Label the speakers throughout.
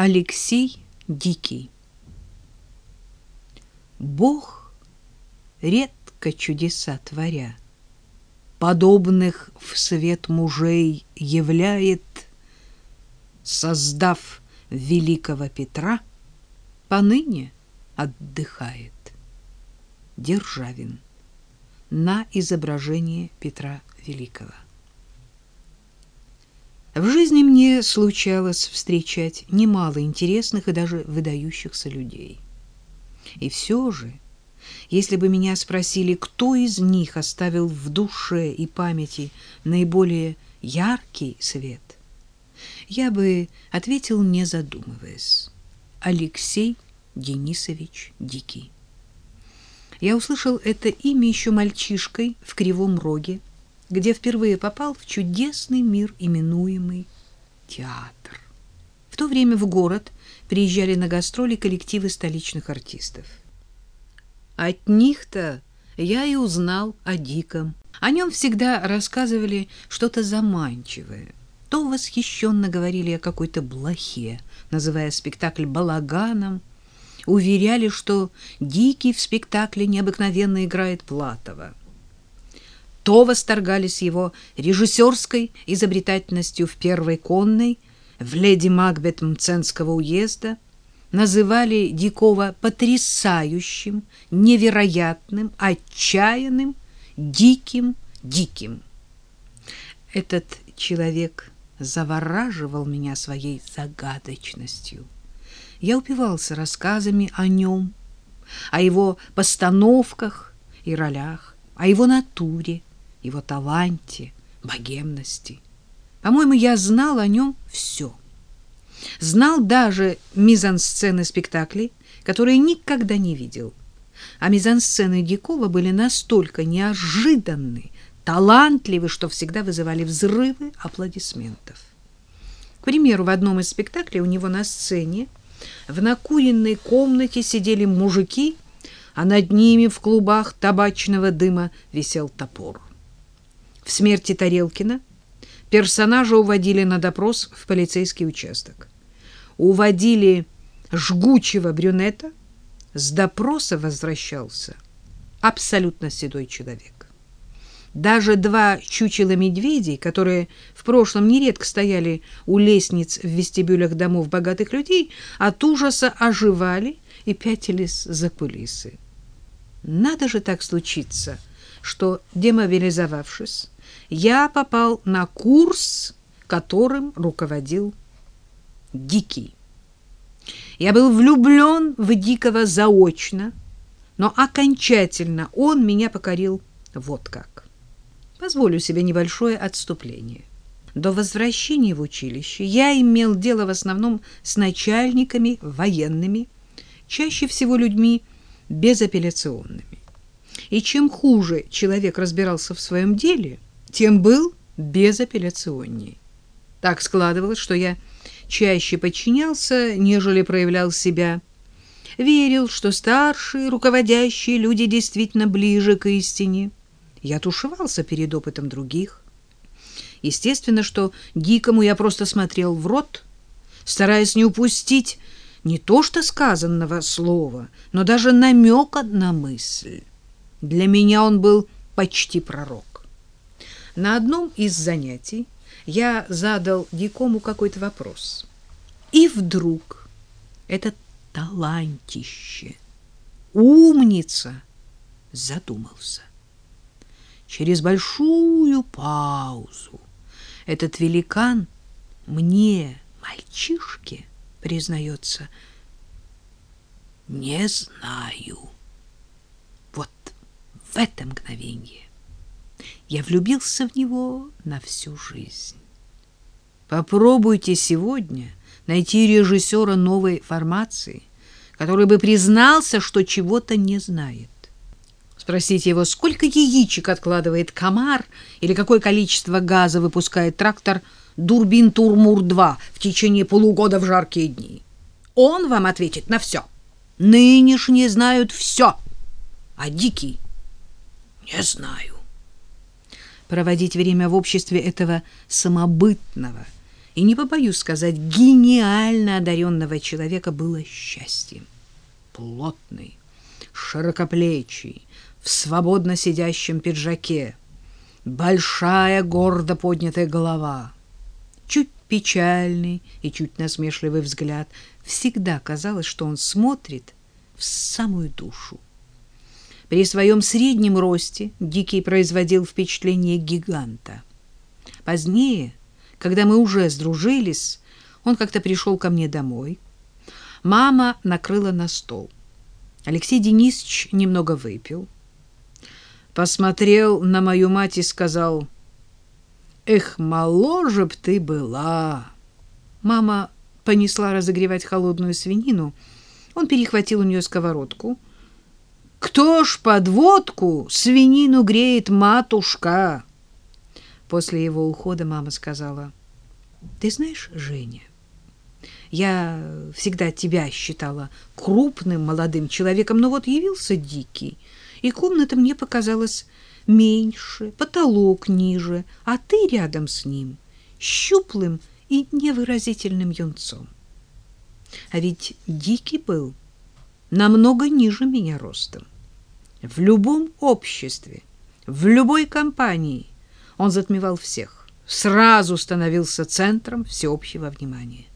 Speaker 1: Алексей Дикий Бог редко чудеса творя, Подобных в свет мужей являет, Создав великого Петра, Поныне отдыхает. Державин на изображение Петра Великого. В жизни мне случалось встречать немало интересных и даже выдающихся людей. И все же, если бы меня спросили, кто из них оставил в душе и памяти наиболее яркий свет, я бы ответил, не задумываясь. Алексей Денисович Дикий. Я услышал это имя еще мальчишкой в Кривом Роге, где впервые попал в чудесный мир, именуемый театр. В то время в город приезжали на гастроли коллективы столичных артистов. От них-то я и узнал о Диком. О нем всегда рассказывали что-то заманчивое. То восхищенно говорили о какой-то блохе, называя спектакль балаганом, уверяли, что Дикий в спектакле необыкновенно играет Платова. То восторгались его режиссерской изобретательностью в первой конной, в «Леди Макбет» Мценского уезда, называли Дикого потрясающим, невероятным, отчаянным, диким, диким. Этот человек завораживал меня своей загадочностью я упивался рассказами о нем, о его постановках и ролях, о его натуре, его таланте, богемности. По-моему, я знал о нем все. Знал даже мизансцены спектаклей, которые никогда не видел. А мизансцены Дикова были настолько неожиданны, талантливы, что всегда вызывали взрывы аплодисментов. К примеру, в одном из спектаклей у него на сцене в накуренной комнате сидели мужики, а над ними в клубах табачного дыма висел топор. В смерти Тарелкина персонажа уводили на допрос в полицейский участок. Уводили жгучего брюнета, с допроса возвращался абсолютно седой человек. Даже два чучела медведей, которые в прошлом нередко стояли у лестниц в вестибюлях домов богатых людей, от ужаса оживали и пятились за кулисы. Надо же так случиться, что, демобилизовавшись, я попал на курс, которым руководил Дикий. Я был влюблен в Дикого заочно, но окончательно он меня покорил вот как. Позволю себе небольшое отступление. До возвращения в училище я имел дело в основном с начальниками военными, чаще всего людьми безапелляционными. И чем хуже человек разбирался в своем деле, тем был безапелляционней. Так складывалось, что я чаще подчинялся, нежели проявлял себя. Верил, что старшие руководящие люди действительно ближе к истине. Я тушевался перед опытом других. Естественно, что дикому я просто смотрел в рот, стараясь не упустить не то что сказанного слова, но даже намека на мысль. Для меня он был почти пророк. На одном из занятий я задал дикому какой-то вопрос. И вдруг этот талантище, умница, задумался через большую паузу. Этот великан мне, мальчишке, признается, не знаю. Вот в это мгновение я влюбился в него на всю жизнь. Попробуйте сегодня найти режиссера новой формации, который бы признался, что чего-то не знает. Спросите его, сколько яичек откладывает комар или какое количество газа выпускает трактор Дурбин Турмур-2 в течение полугода в жаркие дни. Он вам ответит на все. Нынешние знают все, а дикий не знаю. Проводить время в обществе этого самобытного и, не побоюсь сказать, гениально одаренного человека было счастьем. Плотный, широкоплечий, в свободно сидящем пиджаке, большая гордо поднятая голова, чуть печальный и чуть насмешливый взгляд. Всегда казалось, что он смотрит в самую душу. При своем среднем росте Дикий производил впечатление гиганта. Позднее, когда мы уже сдружились, он как-то пришел ко мне домой. Мама накрыла на стол. Алексей Денисович немного выпил. Посмотрел на мою мать и сказал, «Эх, моложе б ты была!» Мама понесла разогревать холодную свинину. Он перехватил у нее сковородку — кто ж под водку свинину греет матушка? После его ухода мама сказала, «Ты знаешь, Женя, я всегда тебя считала крупным молодым человеком, но вот явился дикий, и комната мне показалась меньше, потолок ниже, а ты рядом с ним, щуплым и невыразительным юнцом. А ведь дикий был намного ниже меня ростом. В любом обществе, в любой компании он затмевал всех, сразу становился центром всеобщего внимания.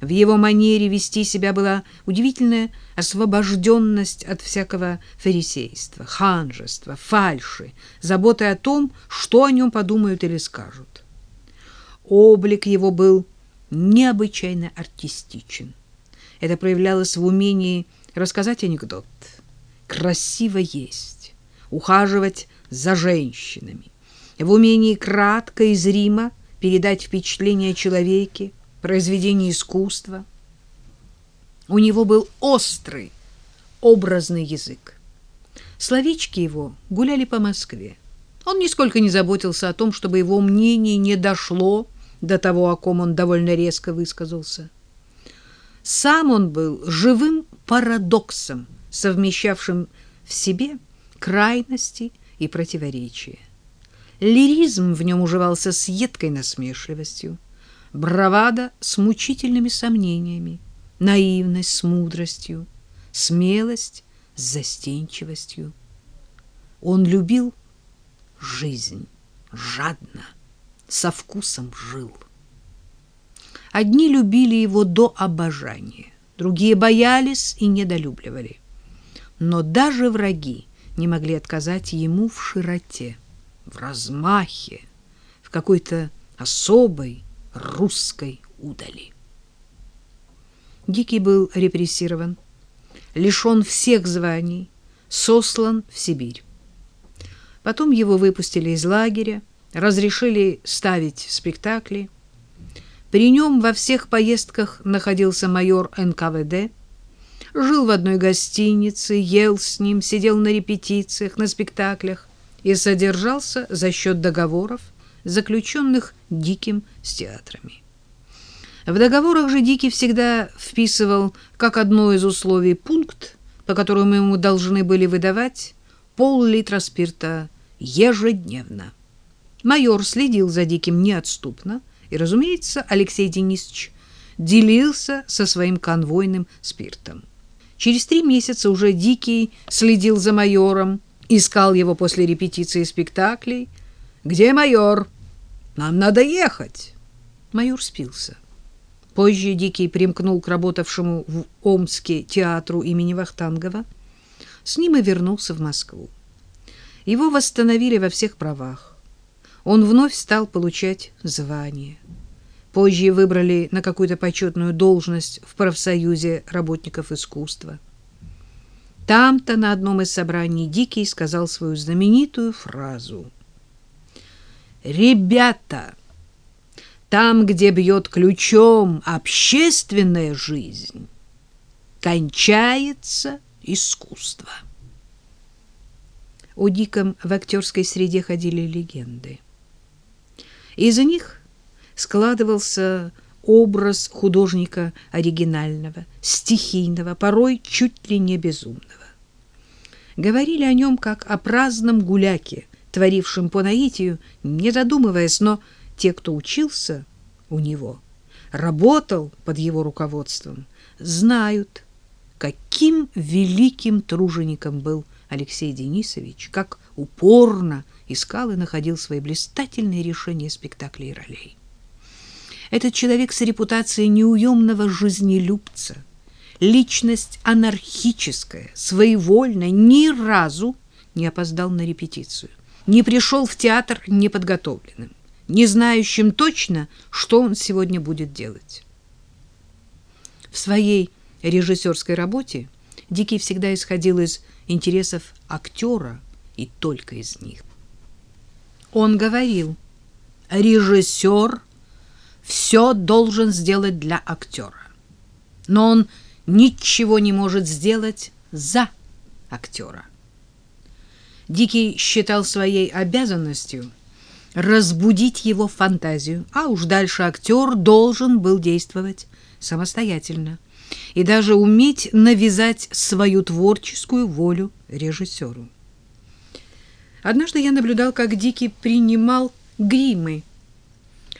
Speaker 1: В его манере вести себя была удивительная освобожденность от всякого фарисейства, ханжества, фальши, заботы о том, что о нем подумают или скажут. Облик его был необычайно артистичен. Это проявлялось в умении рассказать анекдот, красиво есть, ухаживать за женщинами, в умении кратко и зримо передать впечатление о человеке, произведении искусства. У него был острый, образный язык. Словечки его гуляли по Москве. Он нисколько не заботился о том, чтобы его мнение не дошло до того, о ком он довольно резко высказался. Сам он был живым парадоксом, совмещавшим в себе крайности и противоречия. Лиризм в нем уживался с едкой насмешливостью, бравада с мучительными сомнениями, наивность с мудростью, смелость с застенчивостью. Он любил жизнь жадно, со вкусом жил. Одни любили его до обожания, другие боялись и недолюбливали. Но даже враги не могли отказать ему в широте, в размахе, в какой-то особой русской удали. Дикий был репрессирован, лишен всех званий, сослан в Сибирь. Потом его выпустили из лагеря, разрешили ставить спектакли – при нем во всех поездках находился майор НКВД, жил в одной гостинице, ел с ним, сидел на репетициях, на спектаклях и содержался за счет договоров, заключенных Диким с театрами. В договорах же Дикий всегда вписывал как одно из условий пункт, по которому ему должны были выдавать пол-литра спирта ежедневно. Майор следил за Диким неотступно, и, разумеется, Алексей Денисович делился со своим конвойным спиртом. Через три месяца уже Дикий следил за майором, искал его после репетиции спектаклей. «Где майор? Нам надо ехать!» Майор спился. Позже Дикий примкнул к работавшему в Омске театру имени Вахтангова. С ним и вернулся в Москву. Его восстановили во всех правах он вновь стал получать звание. Позже выбрали на какую-то почетную должность в профсоюзе работников искусства. Там-то на одном из собраний Дикий сказал свою знаменитую фразу. «Ребята, там, где бьет ключом общественная жизнь, кончается искусство». О Диком в актерской среде ходили легенды. Из них складывался образ художника оригинального, стихийного, порой чуть ли не безумного. Говорили о нем как о праздном гуляке, творившем по наитию, не задумываясь, но те, кто учился, у него работал под его руководством, знают, каким великим тружеником был Алексей Денисович, как упорно искал и находил свои блистательные решения спектаклей и ролей. Этот человек с репутацией неуемного жизнелюбца, личность анархическая, своевольная, ни разу не опоздал на репетицию, не пришел в театр неподготовленным, не знающим точно, что он сегодня будет делать. В своей режиссерской работе Дикий всегда исходил из интересов актера и только из них. Он говорил, режиссер все должен сделать для актера, но он ничего не может сделать за актера. Дикий считал своей обязанностью разбудить его фантазию, а уж дальше актер должен был действовать самостоятельно и даже уметь навязать свою творческую волю режиссеру. Однажды я наблюдал, как Дикий принимал гримы.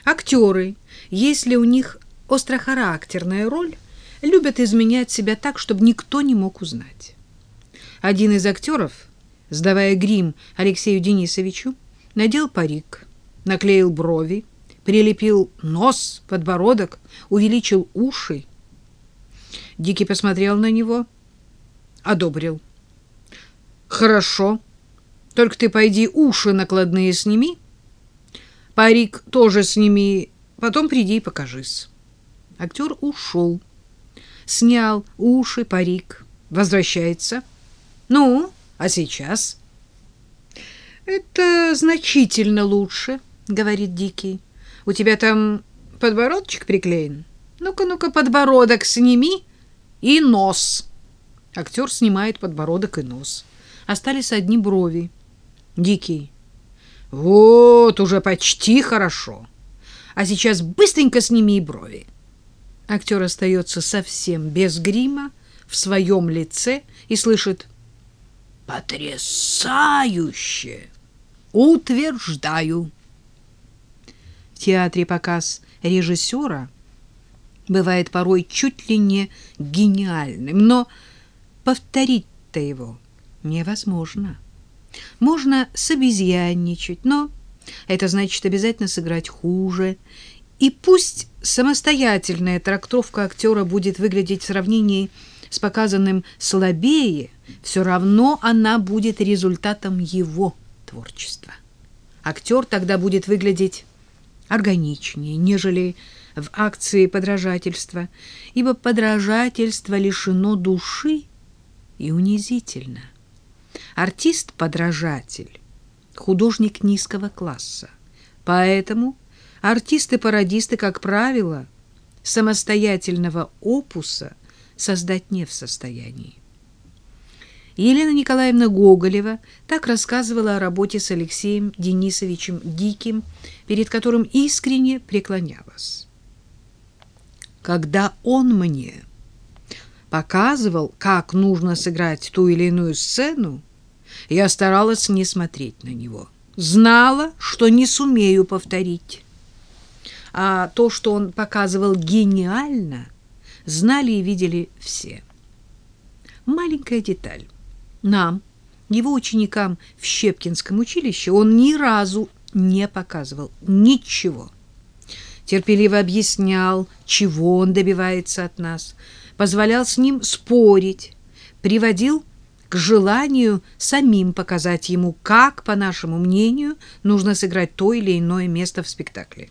Speaker 1: Актеры, если у них острохарактерная роль, любят изменять себя так, чтобы никто не мог узнать. Один из актеров, сдавая грим Алексею Денисовичу, надел парик, наклеил брови, прилепил нос, подбородок, увеличил уши Дикий посмотрел на него, одобрил. Хорошо. Только ты пойди уши накладные сними. Парик тоже сними, потом приди и покажись. Актер ушел. Снял уши, парик. Возвращается. Ну, а сейчас? Это значительно лучше, говорит Дикий. У тебя там подбородочек приклеен? Ну-ка, ну-ка, подбородок сними и нос. Актер снимает подбородок и нос. Остались одни брови. Дикий. Вот, уже почти хорошо. А сейчас быстренько сними и брови. Актер остается совсем без грима, в своем лице и слышит «Потрясающе! Утверждаю!» В театре показ режиссера – бывает порой чуть ли не гениальным, но повторить-то его невозможно. Можно собезьянничать, но это значит обязательно сыграть хуже. И пусть самостоятельная трактовка актера будет выглядеть в сравнении с показанным слабее, все равно она будет результатом его творчества. Актер тогда будет выглядеть органичнее, нежели в акции подражательства, ибо подражательство лишено души и унизительно. Артист-подражатель – художник низкого класса, поэтому артисты-пародисты, как правило, самостоятельного опуса создать не в состоянии. Елена Николаевна Гоголева так рассказывала о работе с Алексеем Денисовичем Диким, перед которым искренне преклонялась когда он мне показывал, как нужно сыграть ту или иную сцену, я старалась не смотреть на него. Знала, что не сумею повторить. А то, что он показывал гениально, знали и видели все. Маленькая деталь. Нам, его ученикам в Щепкинском училище, он ни разу не показывал ничего терпеливо объяснял, чего он добивается от нас, позволял с ним спорить, приводил к желанию самим показать ему, как, по нашему мнению, нужно сыграть то или иное место в спектакле.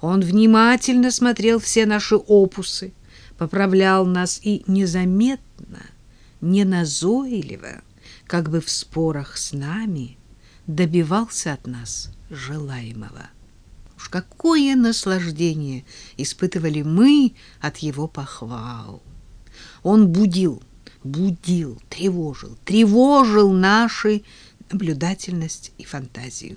Speaker 1: Он внимательно смотрел все наши опусы, поправлял нас и незаметно, неназойливо, как бы в спорах с нами, добивался от нас желаемого. Уж какое наслаждение испытывали мы от его похвал! Он будил, будил, тревожил, тревожил наши наблюдательность и фантазию.